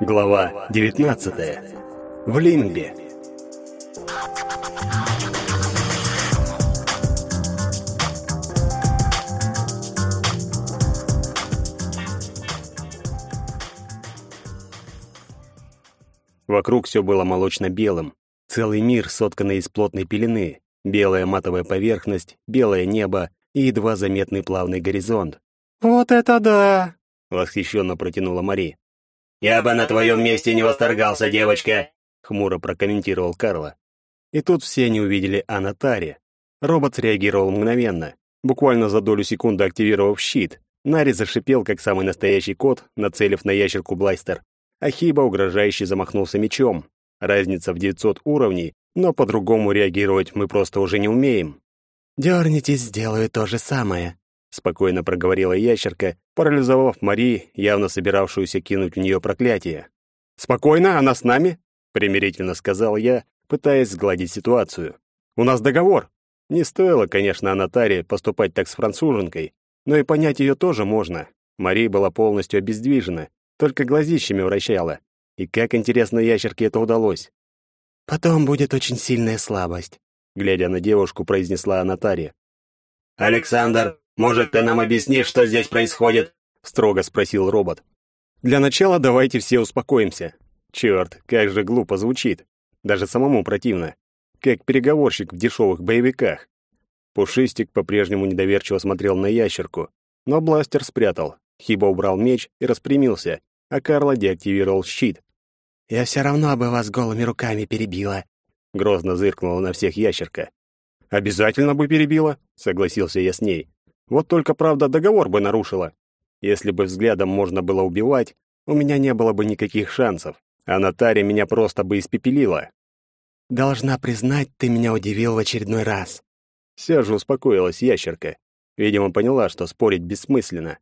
Глава 19. В Лимбе. Вокруг все было молочно-белым. Целый мир, сотканный из плотной пелены. Белая матовая поверхность, белое небо и едва заметный плавный горизонт. «Вот это да!» — восхищенно протянула Мари. «Я бы на твоем месте не восторгался, девочка!» — хмуро прокомментировал Карла. И тут все они увидели Анатари. Робот среагировал мгновенно, буквально за долю секунды активировав щит. Нари зашипел, как самый настоящий кот, нацелив на ящерку бластер. Ахиба угрожающе замахнулся мечом. Разница в 900 уровней, но по-другому реагировать мы просто уже не умеем. «Дёрнитесь, сделаю то же самое», — спокойно проговорила ящерка, парализовав Мари, явно собиравшуюся кинуть в нее проклятие. «Спокойно, она с нами?» — примирительно сказал я, пытаясь сгладить ситуацию. «У нас договор». Не стоило, конечно, Анатаре поступать так с француженкой, но и понять ее тоже можно. Мари была полностью обездвижена, только глазищами вращала. И как интересно ящерке это удалось. «Потом будет очень сильная слабость», — глядя на девушку, произнесла Анатария. «Александр, может, ты нам объяснишь, что здесь происходит?» — строго спросил робот. «Для начала давайте все успокоимся. Черт, как же глупо звучит. Даже самому противно. Как переговорщик в дешевых боевиках. Пушистик по-прежнему недоверчиво смотрел на ящерку, но бластер спрятал. Хиба убрал меч и распрямился, а Карла деактивировал щит. «Я все равно бы вас голыми руками перебила», — грозно зыркнула на всех ящерка. «Обязательно бы перебила», — согласился я с ней. «Вот только, правда, договор бы нарушила. Если бы взглядом можно было убивать, у меня не было бы никаких шансов, а Натаре меня просто бы испепелила». «Должна признать, ты меня удивил в очередной раз». Все же успокоилась ящерка. Видимо, поняла, что спорить бессмысленно.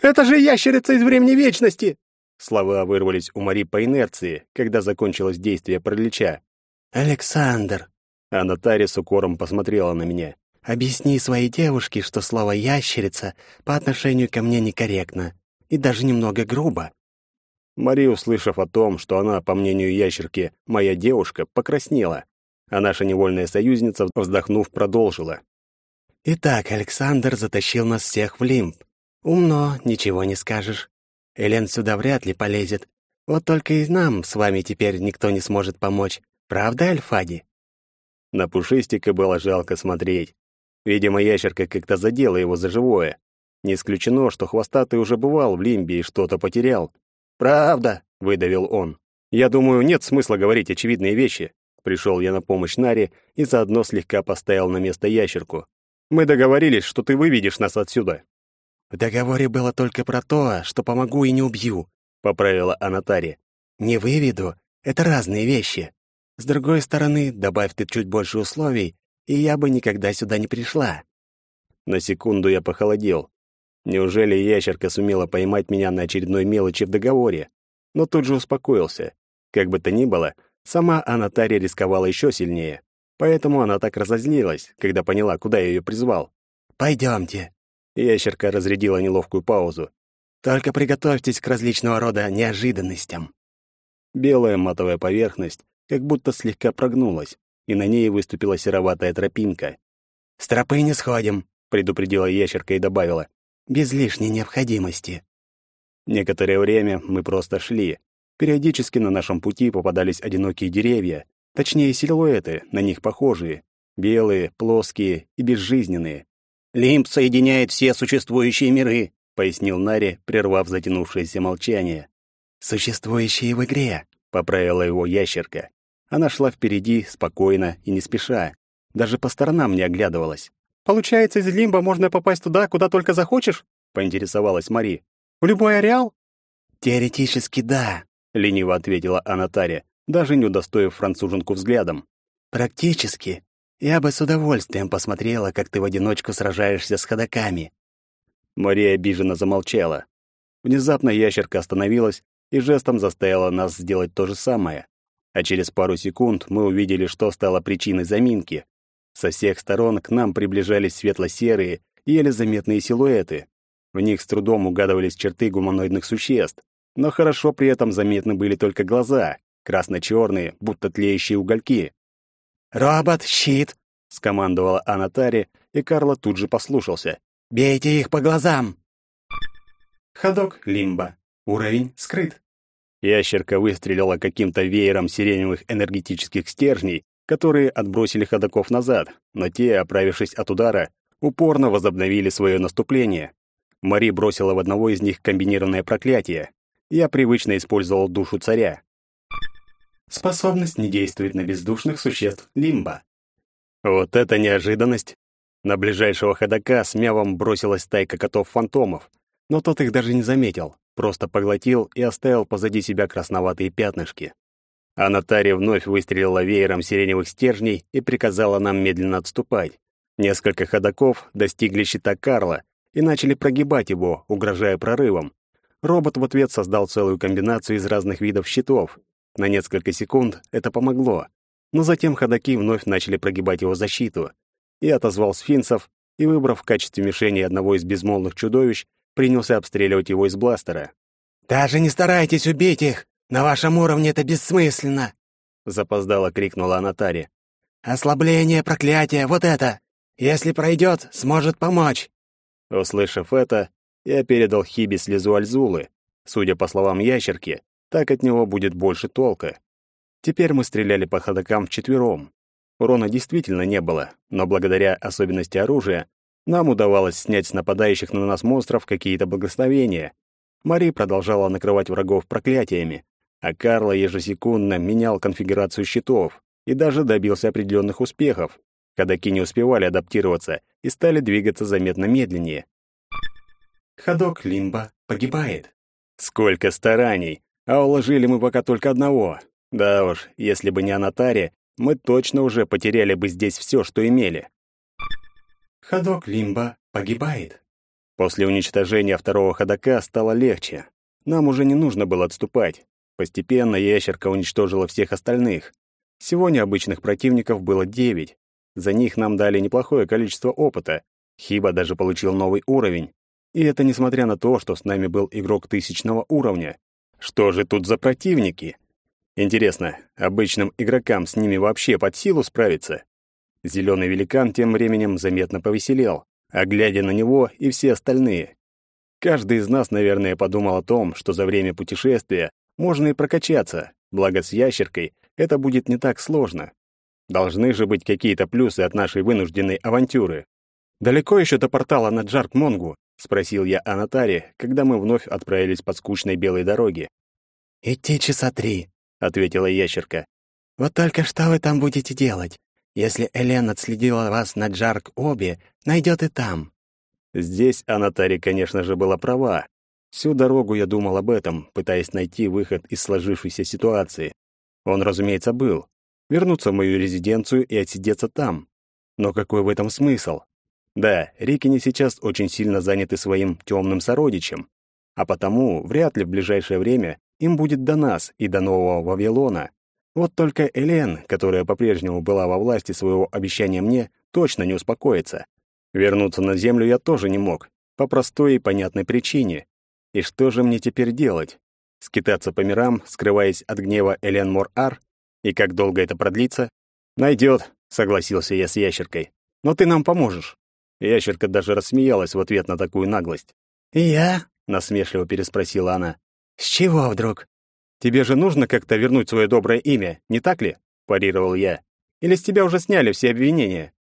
«Это же ящерица из времени вечности!» Слова вырвались у Мари по инерции, когда закончилось действие пролеча. «Александр!» А Наталья с укором посмотрела на меня. «Объясни своей девушке, что слово «ящерица» по отношению ко мне некорректно и даже немного грубо». Мари, услышав о том, что она, по мнению ящерки, моя девушка, покраснела, а наша невольная союзница, вздохнув, продолжила. «Итак, Александр затащил нас всех в лимб. Умно, ничего не скажешь. Элен сюда вряд ли полезет. Вот только и нам с вами теперь никто не сможет помочь. Правда, Альфади?» На Пушистика было жалко смотреть. Видимо, ящерка как-то задела его за живое. Не исключено, что хвостатый уже бывал в Лимбе и что-то потерял. «Правда», — выдавил он. «Я думаю, нет смысла говорить очевидные вещи». Пришел я на помощь Наре и заодно слегка поставил на место ящерку. «Мы договорились, что ты выведешь нас отсюда. «В договоре было только про то, что помогу и не убью», — поправила Анатари. «Не выведу. Это разные вещи. С другой стороны, добавь ты чуть больше условий, и я бы никогда сюда не пришла». На секунду я похолодел. Неужели ящерка сумела поймать меня на очередной мелочи в договоре? Но тут же успокоился. Как бы то ни было, сама Анатария рисковала еще сильнее. Поэтому она так разозлилась, когда поняла, куда я ее призвал. «Пойдемте», Ящерка разрядила неловкую паузу. «Только приготовьтесь к различного рода неожиданностям». Белая матовая поверхность как будто слегка прогнулась, и на ней выступила сероватая тропинка. «С тропы не сходим», — предупредила ящерка и добавила. «Без лишней необходимости». Некоторое время мы просто шли. Периодически на нашем пути попадались одинокие деревья, точнее силуэты, на них похожие, белые, плоские и безжизненные. Лимб соединяет все существующие миры», — пояснил Нари, прервав затянувшееся молчание. «Существующие в игре», — поправила его ящерка. Она шла впереди, спокойно и не спеша. Даже по сторонам не оглядывалась. «Получается, из Лимба можно попасть туда, куда только захочешь?» — поинтересовалась Мари. «В любой ареал?» «Теоретически, да», — лениво ответила Анатария, даже не удостоив француженку взглядом. «Практически. Я бы с удовольствием посмотрела, как ты в одиночку сражаешься с ходоками». Мария обиженно замолчала. Внезапно ящерка остановилась и жестом заставила нас сделать то же самое. А через пару секунд мы увидели, что стало причиной заминки. Со всех сторон к нам приближались светло-серые, еле заметные силуэты. В них с трудом угадывались черты гуманоидных существ. но хорошо при этом заметны были только глаза, красно-черные, будто тлеющие угольки. «Робот, щит!» — скомандовала Анатари, и Карло тут же послушался. «Бейте их по глазам!» Ходок Лимба. Уровень скрыт. Ящерка выстрелила каким-то веером сиреневых энергетических стержней, которые отбросили ходоков назад, но те, оправившись от удара, упорно возобновили свое наступление. Мари бросила в одного из них комбинированное проклятие. Я привычно использовал душу царя. Способность не действует на бездушных существ Лимба. Вот это неожиданность! На ближайшего ходока с мявом бросилась стайка котов-фантомов, но тот их даже не заметил, просто поглотил и оставил позади себя красноватые пятнышки. А Натария вновь выстрелила веером сиреневых стержней и приказала нам медленно отступать. Несколько ходоков достигли щита Карла и начали прогибать его, угрожая прорывом. Робот в ответ создал целую комбинацию из разных видов щитов. На несколько секунд это помогло, но затем ходаки вновь начали прогибать его защиту. Я отозвал сфинцев и, выбрав в качестве мишени одного из безмолвных чудовищ, принялся обстреливать его из бластера. «Даже не старайтесь убить их! На вашем уровне это бессмысленно!» Запоздало крикнула Анатари. «Ослабление проклятия, вот это! Если пройдет, сможет помочь!» Услышав это, я передал Хиби слезу Альзулы. Судя по словам ящерки, так от него будет больше толка. Теперь мы стреляли по ходокам вчетвером. Урона действительно не было, но благодаря особенности оружия нам удавалось снять с нападающих на нас монстров какие-то благословения. Мари продолжала накрывать врагов проклятиями, а Карло ежесекундно менял конфигурацию щитов и даже добился определенных успехов. Ходоки не успевали адаптироваться и стали двигаться заметно медленнее. Ходок Лимба погибает. Сколько стараний, а уложили мы пока только одного. Да уж, если бы не Анатария, мы точно уже потеряли бы здесь все, что имели. Ходок Лимба погибает. После уничтожения второго ходока стало легче. Нам уже не нужно было отступать. Постепенно ящерка уничтожила всех остальных. Сегодня обычных противников было девять. За них нам дали неплохое количество опыта. Хиба даже получил новый уровень. И это несмотря на то, что с нами был игрок тысячного уровня. Что же тут за противники? Интересно, обычным игрокам с ними вообще под силу справиться? Зеленый великан тем временем заметно повеселел, а глядя на него и все остальные. Каждый из нас, наверное, подумал о том, что за время путешествия можно и прокачаться, благо с ящеркой это будет не так сложно. Должны же быть какие-то плюсы от нашей вынужденной авантюры. «Далеко еще до портала на Джарк-Монгу?» — спросил я о когда мы вновь отправились по скучной белой дороге. «Идти часа три», — ответила ящерка. «Вот только что вы там будете делать? Если Элен отследила вас на Джарк-Обе, найдет и там». Здесь Анатари, конечно же, была права. Всю дорогу я думал об этом, пытаясь найти выход из сложившейся ситуации. Он, разумеется, был. Вернуться в мою резиденцию и отсидеться там. Но какой в этом смысл? Да, Рикини сейчас очень сильно заняты своим темным сородичем, а потому вряд ли в ближайшее время им будет до нас и до нового Вавилона. Вот только Элен, которая по-прежнему была во власти своего обещания мне, точно не успокоится. Вернуться на землю я тоже не мог, по простой и понятной причине. И что же мне теперь делать? Скитаться по мирам, скрываясь от гнева Элен Мор-Ар? И как долго это продлится? Найдет, согласился я с ящеркой. Но ты нам поможешь. Ящерка даже рассмеялась в ответ на такую наглость. «Я?» — насмешливо переспросила она. «С чего вдруг?» «Тебе же нужно как-то вернуть свое доброе имя, не так ли?» — парировал я. «Или с тебя уже сняли все обвинения?»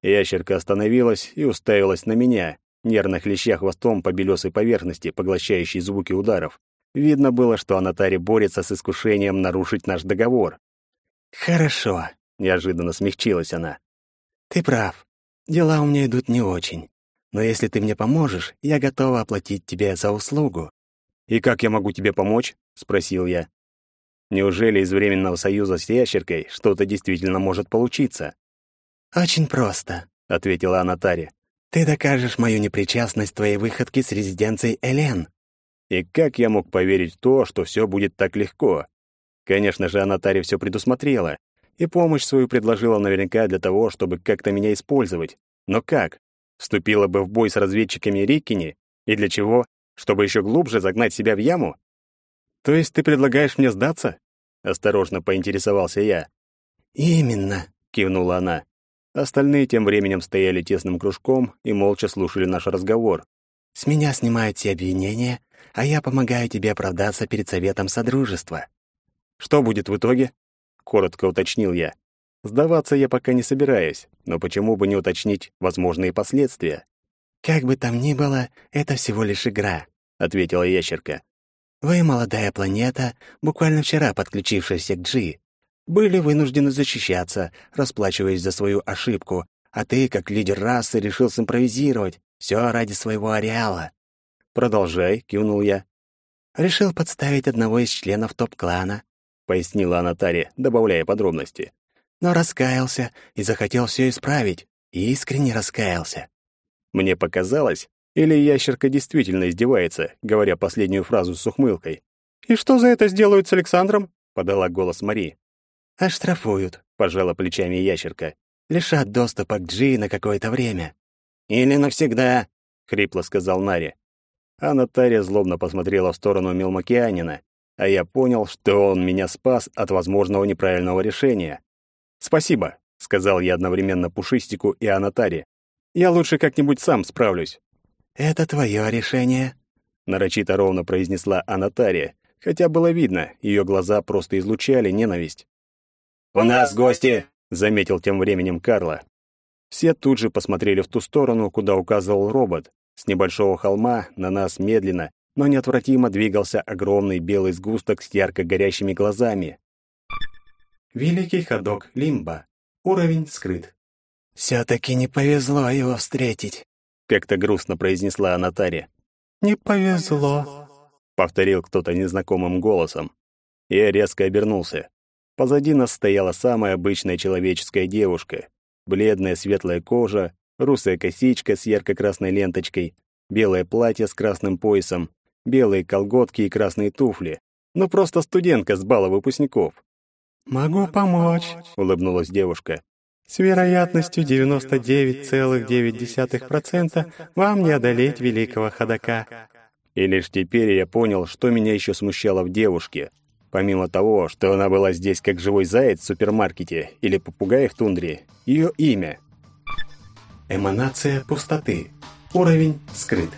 Ящерка остановилась и уставилась на меня, нервно хлеща хвостом по белесой поверхности, поглощающей звуки ударов. Видно было, что Анатари борется с искушением нарушить наш договор. «Хорошо», — неожиданно смягчилась она. «Ты прав. Дела у меня идут не очень. Но если ты мне поможешь, я готова оплатить тебе за услугу». «И как я могу тебе помочь?» — спросил я. «Неужели из временного союза с ящеркой что-то действительно может получиться?» «Очень просто», — ответила Анатари. Ты докажешь мою непричастность твоей выходке с резиденцией Элен. И как я мог поверить в то, что все будет так легко? Конечно же, Анатари все предусмотрела, и помощь свою предложила наверняка для того, чтобы как-то меня использовать. Но как? Вступила бы в бой с разведчиками Риккини? И для чего? Чтобы еще глубже загнать себя в яму? То есть ты предлагаешь мне сдаться? Осторожно поинтересовался я. Именно, кивнула она. Остальные тем временем стояли тесным кружком и молча слушали наш разговор. С меня снимают все обвинения, а я помогаю тебе оправдаться перед советом содружества. Что будет в итоге? коротко уточнил я. Сдаваться я пока не собираюсь, но почему бы не уточнить возможные последствия? Как бы там ни было, это всего лишь игра, ответила ящерка. Вы, молодая планета, буквально вчера подключившаяся к G, были вынуждены защищаться, расплачиваясь за свою ошибку, а ты, как лидер расы, решил симпровизировать, все ради своего ареала. Продолжай, кивнул я. Решил подставить одного из членов топ-клана, пояснила Анатария, добавляя подробности. Но раскаялся и захотел все исправить, и искренне раскаялся. Мне показалось, или ящерка действительно издевается, говоря последнюю фразу с ухмылкой. «И что за это сделают с Александром?» — подала голос Мари. «Оштрафуют», — пожала плечами ящерка. «Лишат доступа к Джи на какое-то время». «Или навсегда», — хрипло сказал Нари. А Наталья злобно посмотрела в сторону Мелмокеанина, а я понял, что он меня спас от возможного неправильного решения. «Спасибо», — сказал я одновременно Пушистику и Анатаре. «Я лучше как-нибудь сам справлюсь». «Это твое решение», — нарочито ровно произнесла Анатария, хотя было видно, ее глаза просто излучали ненависть. «У нас гости!» — заметил тем временем Карла. Все тут же посмотрели в ту сторону, куда указывал робот. С небольшого холма на нас медленно, но неотвратимо двигался огромный белый сгусток с ярко горящими глазами. Великий ходок Лимба. Уровень скрыт. «Все-таки не повезло его встретить», как-то грустно произнесла Анатария. «Не повезло», — повторил кто-то незнакомым голосом. Я резко обернулся. Позади нас стояла самая обычная человеческая девушка. Бледная светлая кожа, русая косичка с ярко-красной ленточкой, белое платье с красным поясом, белые колготки и красные туфли. Ну, просто студентка с бала выпускников. «Могу помочь», — улыбнулась девушка. С вероятностью 99,9% вам не одолеть великого ходока. И лишь теперь я понял, что меня еще смущало в девушке. Помимо того, что она была здесь как живой заяц в супермаркете или попугай в тундре, ее имя. Эманация пустоты. Уровень скрыт.